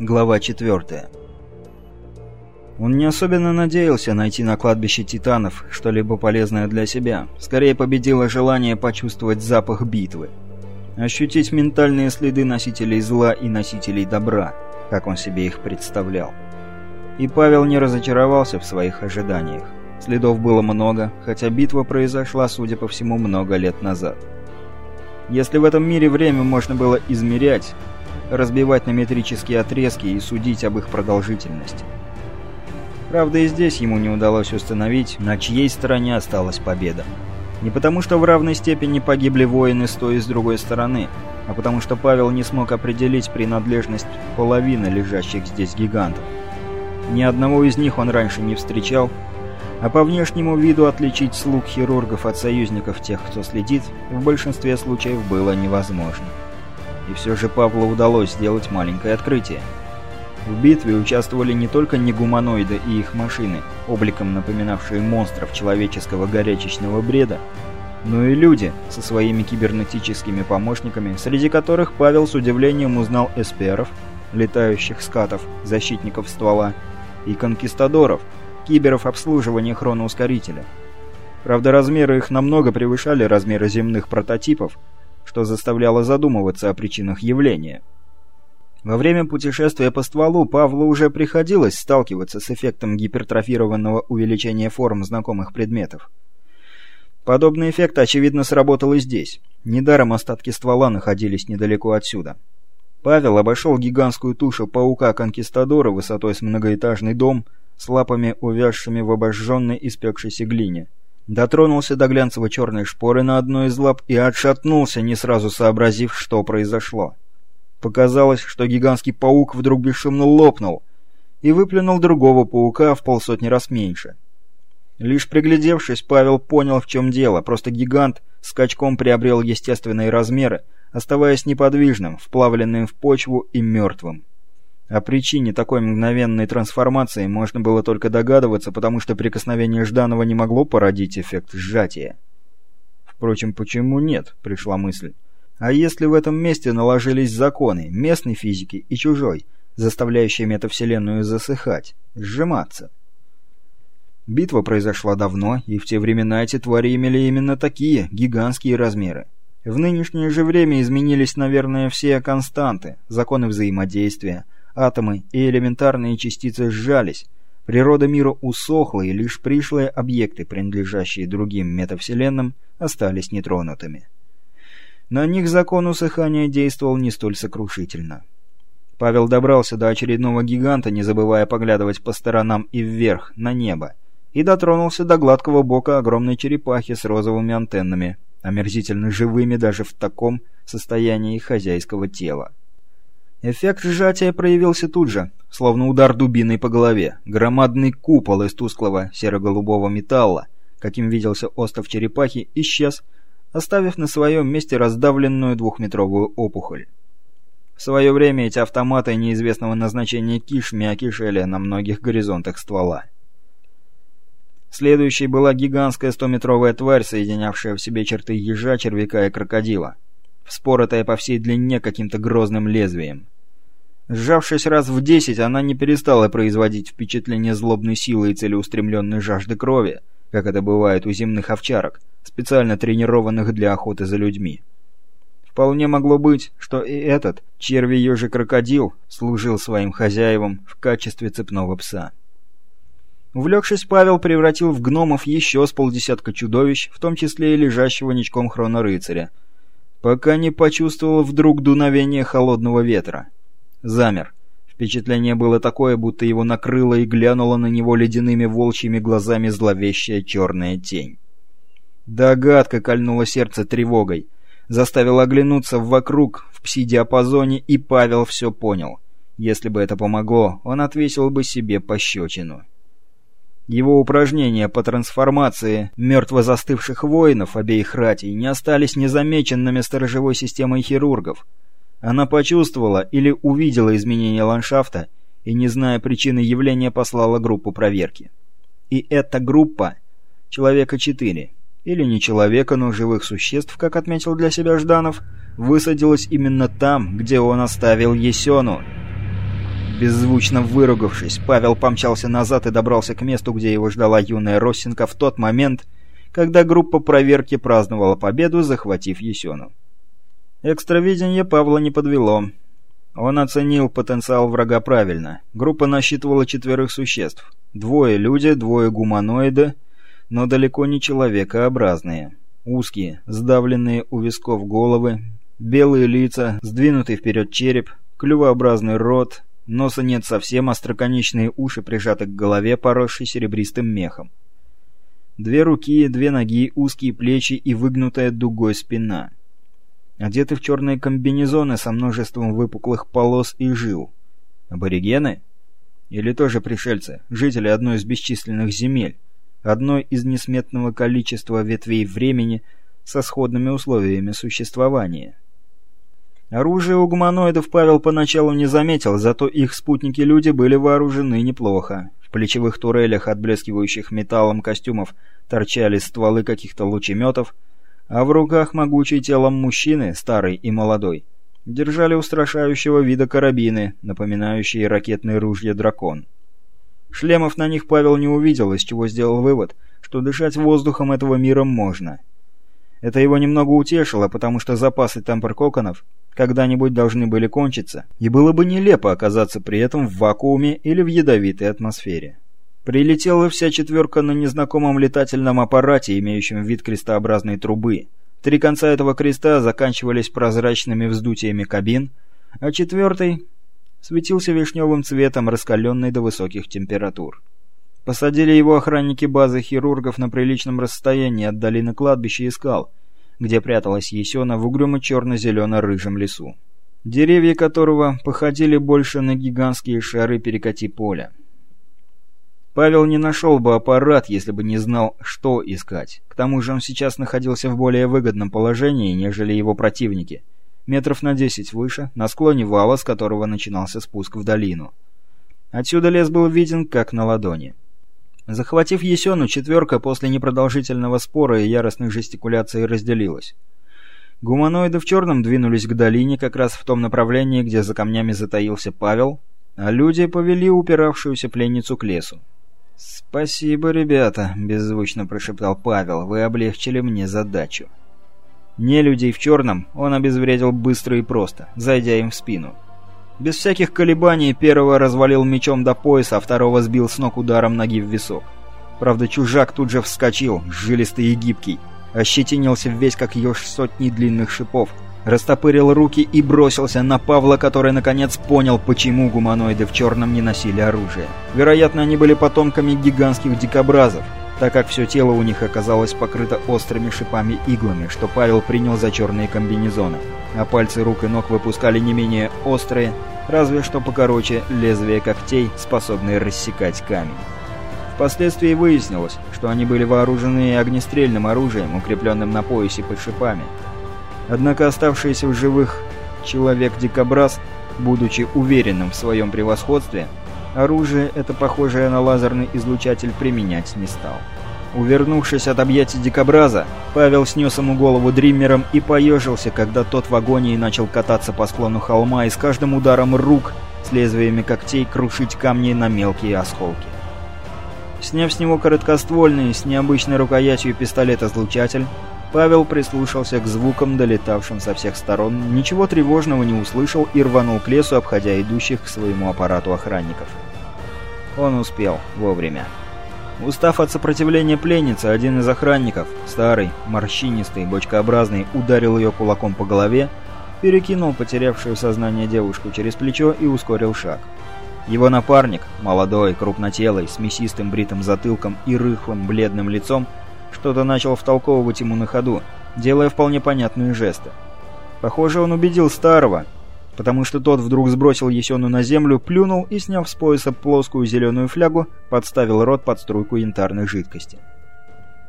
Глава 4. Он не особенно надеялся найти на кладбище титанов что-либо полезное для себя. Скорее победило желание почувствовать запах битвы. Ощутить ментальные следы носителей зла и носителей добра, как он себе их представлял. И Павел не разочаровался в своих ожиданиях. Следов было много, хотя битва произошла, судя по всему, много лет назад. Если в этом мире время можно было измерять, разбивать на метрические отрезки и судить об их продолжительности. Правда, и здесь ему не удалось установить, на чьей стороне осталась победа. Не потому, что в равной степени погибли воины с той и с другой стороны, а потому что Павел не смог определить принадлежность половины лежащих здесь гигантов. Ни одного из них он раньше не встречал, а по внешнему виду отличить слуг хирургов от союзников тех, кто следит, в большинстве случаев было невозможно. И все же Павлу удалось сделать маленькое открытие. В битве участвовали не только негуманоиды и их машины, обликом напоминавшие монстров человеческого горячечного бреда, но и люди со своими кибернетическими помощниками, среди которых Павел с удивлением узнал эсперов, летающих скатов, защитников ствола, и конкистадоров, киберов обслуживания хроноускорителя. Правда, размеры их намного превышали размеры земных прототипов, что заставляло задумываться о причинах явления. Во время путешествия по стволу Павлу уже приходилось сталкиваться с эффектом гипертрофированного увеличения форм знакомых предметов. Подобный эффект, очевидно, сработал и здесь. Недаром остатки ствола находились недалеко отсюда. Павел обошел гигантскую тушу паука-конкистадора высотой с многоэтажный дом с лапами, увязшими в обожженной и спекшейся глине. Дотронулся до глянцево-черной шпоры на одной из лап и отшатнулся, не сразу сообразив, что произошло. Показалось, что гигантский паук вдруг бесшумно лопнул и выплюнул другого паука в полсотни раз меньше. Лишь приглядевшись, Павел понял, в чем дело. Просто гигант скачком приобрел естественные размеры, оставаясь неподвижным, вплавленным в почву и мертвым. О причине такой мгновенной трансформации можно было только догадываться, потому что прикосновение Жданова не могло породить эффект сжатия. Впрочем, почему нет, пришла мысль. А если в этом месте наложились законы, местной физики и чужой, заставляющие метавселенную засыхать, сжиматься? Битва произошла давно, и в те времена эти твари имели именно такие, гигантские размеры. В нынешнее же время изменились, наверное, все константы, законы взаимодействия, Атомы и элементарные частицы сжались, природа мира усохла, и лишь пришлые объекты, принадлежащие другим метавселенным, остались нетронутыми. На них закон усыхания действовал не столь сокрушительно. Павел добрался до очередного гиганта, не забывая поглядывать по сторонам и вверх, на небо, и дотронулся до гладкого бока огромной черепахи с розовыми антеннами, омерзительно живыми даже в таком состоянии хозяйского тела. Эффект сжатия проявился тут же, словно удар дубиной по голове. Громадный купол из тусклого серо-голубого металла, каким виделся остров черепахи, исчез, оставив на своем месте раздавленную двухметровую опухоль. В свое время эти автоматы неизвестного назначения кишми окишели на многих горизонтах ствола. Следующей была гигантская стометровая тварь, соединявшая в себе черты ежа, червяка и крокодила, вспоротая по всей длине каким-то грозным лезвием. Сжавшись раз в десять, она не перестала производить впечатление злобной силы и целеустремленной жажды крови, как это бывает у земных овчарок, специально тренированных для охоты за людьми. Вполне могло быть, что и этот, черви-ежий крокодил, служил своим хозяевам в качестве цепного пса. Увлекшись, Павел превратил в гномов еще с полдесятка чудовищ, в том числе и лежащего ничком хронорыцаря, пока не почувствовал вдруг дуновение холодного ветра замер. Впечатление было такое, будто его накрыло и глянула на него ледяными волчьими глазами зловещая черная тень. Догадка кольнула сердце тревогой, заставила оглянуться вокруг в пси-диапазоне, и Павел все понял. Если бы это помогло, он отвесил бы себе пощечину. Его упражнения по трансформации мертво застывших воинов обеих ратей не остались незамеченными сторожевой системой хирургов. Она почувствовала или увидела изменение ландшафта и, не зная причины явления, послала группу проверки. И эта группа — человека четыре, или не человека, но живых существ, как отметил для себя Жданов, высадилась именно там, где он оставил Есену. Беззвучно выругавшись, Павел помчался назад и добрался к месту, где его ждала юная Росинка в тот момент, когда группа проверки праздновала победу, захватив Есену. Экстравидение Павла не подвело. Он оценил потенциал врага правильно. Группа насчитывала четверых существ. Двое люди, двое гуманоиды, но далеко не человекообразные. Узкие, сдавленные у висков головы, белые лица, сдвинутый вперед череп, клювообразный рот, носа нет совсем, остроконечные уши прижаты к голове, поросшей серебристым мехом. Две руки, две ноги, узкие плечи и выгнутая дугой спина. Одеты в черные комбинезоны со множеством выпуклых полос и жил. Аборигены? Или тоже пришельцы, жители одной из бесчисленных земель, одной из несметного количества ветвей времени со сходными условиями существования. Оружие у гуманоидов Павел поначалу не заметил, зато их спутники-люди были вооружены неплохо. В плечевых турелях, отблескивающих металлом костюмов, торчали стволы каких-то лучеметов, а в руках могучий телом мужчины, старый и молодой, держали устрашающего вида карабины, напоминающие ракетные ружья «Дракон». Шлемов на них Павел не увидел, из чего сделал вывод, что дышать воздухом этого мира можно. Это его немного утешило, потому что запасы тамперкоконов когда-нибудь должны были кончиться, и было бы нелепо оказаться при этом в вакууме или в ядовитой атмосфере. Прилетела вся четверка на незнакомом летательном аппарате, имеющем вид крестообразной трубы. Три конца этого креста заканчивались прозрачными вздутиями кабин, а четвертый светился вишневым цветом, раскаленный до высоких температур. Посадили его охранники базы хирургов на приличном расстоянии от долины кладбища и скал, где пряталась Есена в угрюмо-черно-зелено-рыжем лесу, деревья которого походили больше на гигантские шары перекати поля. Павел не нашел бы аппарат, если бы не знал, что искать. К тому же он сейчас находился в более выгодном положении, нежели его противники – метров на десять выше, на склоне вала, с которого начинался спуск в долину. Отсюда лес был виден как на ладони. Захватив Есену, четверка после непродолжительного спора и яростных жестикуляций разделилась. Гуманоиды в черном двинулись к долине как раз в том направлении, где за камнями затаился Павел, а люди повели упиравшуюся пленницу к лесу. «Спасибо, ребята», — беззвучно прошептал Павел, — «вы облегчили мне задачу». Не людей в черном он обезвредил быстро и просто, зайдя им в спину. Без всяких колебаний первого развалил мечом до пояса, а второго сбил с ног ударом ноги в висок. Правда, чужак тут же вскочил, жилистый и гибкий, ощетинился весь как еж сотни длинных шипов, растопырил руки и бросился на Павла, который наконец понял, почему гуманоиды в черном не носили оружие. Вероятно, они были потомками гигантских дикобразов, так как все тело у них оказалось покрыто острыми шипами-иглами, что Павел принял за черные комбинезоны, а пальцы рук и ног выпускали не менее острые, разве что покороче лезвия когтей, способные рассекать камень. Впоследствии выяснилось, что они были вооружены огнестрельным оружием, укрепленным на поясе под шипами. Однако оставшийся в живых человек-дикобраз, будучи уверенным в своем превосходстве, Оружие это похожее на лазерный излучатель применять не стал. Увернувшись от объятий дикобраза, Павел снес ему голову дриммером и поежился, когда тот в агонии начал кататься по склону холма и с каждым ударом рук с лезвиями когтей крушить камни на мелкие осколки. Сняв с него короткоствольный с необычной рукоятью пистолет-излучатель, Павел прислушался к звукам, долетавшим со всех сторон, ничего тревожного не услышал и рванул к лесу, обходя идущих к своему аппарату охранников. Он успел вовремя. Устав от сопротивления пленницы, один из охранников, старый, морщинистый, бочкообразный, ударил ее кулаком по голове, перекинул потерявшую сознание девушку через плечо и ускорил шаг. Его напарник, молодой, крупнотелый, с мясистым бритым затылком и рыхлым, бледным лицом, что-то начал втолковывать ему на ходу, делая вполне понятные жесты. Похоже, он убедил старого, потому что тот вдруг сбросил Есену на землю, плюнул и, сняв с пояса плоскую зеленую флягу, подставил рот под струйку янтарной жидкости.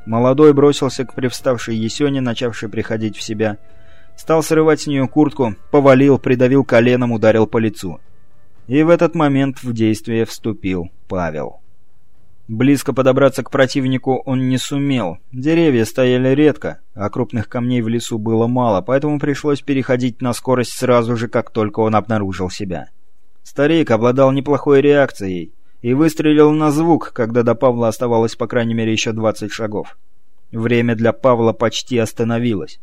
Молодой бросился к привставшей Есене, начавшей приходить в себя, стал срывать с нее куртку, повалил, придавил коленом, ударил по лицу. И в этот момент в действие вступил Павел. Близко подобраться к противнику он не сумел. Деревья стояли редко, а крупных камней в лесу было мало, поэтому пришлось переходить на скорость сразу же, как только он обнаружил себя. Старик обладал неплохой реакцией и выстрелил на звук, когда до Павла оставалось по крайней мере еще 20 шагов. Время для Павла почти остановилось,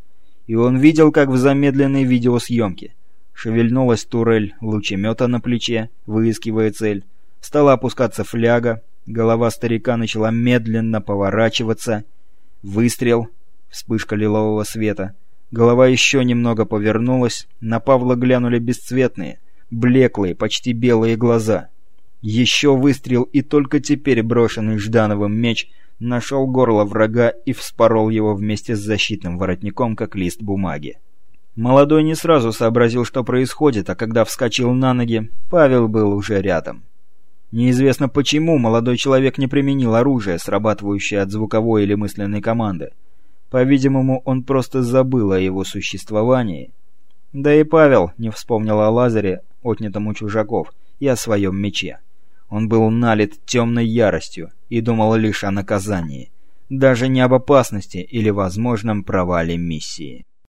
и он видел, как в замедленной видеосъемке шевельнулась турель лучемета на плече, выискивая цель, стала опускаться фляга, голова старика начала медленно поворачиваться, выстрел, вспышка лилового света, голова еще немного повернулась, на Павла глянули бесцветные, блеклые, почти белые глаза. Еще выстрел, и только теперь брошенный Ждановым меч нашел горло врага и вспорол его вместе с защитным воротником, как лист бумаги. Молодой не сразу сообразил, что происходит, а когда вскочил на ноги, Павел был уже рядом. Неизвестно почему молодой человек не применил оружие, срабатывающее от звуковой или мысленной команды. По-видимому, он просто забыл о его существовании. Да и Павел не вспомнил о Лазаре, отнятом у чужаков, и о своем мече. Он был налит темной яростью и думал лишь о наказании, даже не об опасности или возможном провале миссии.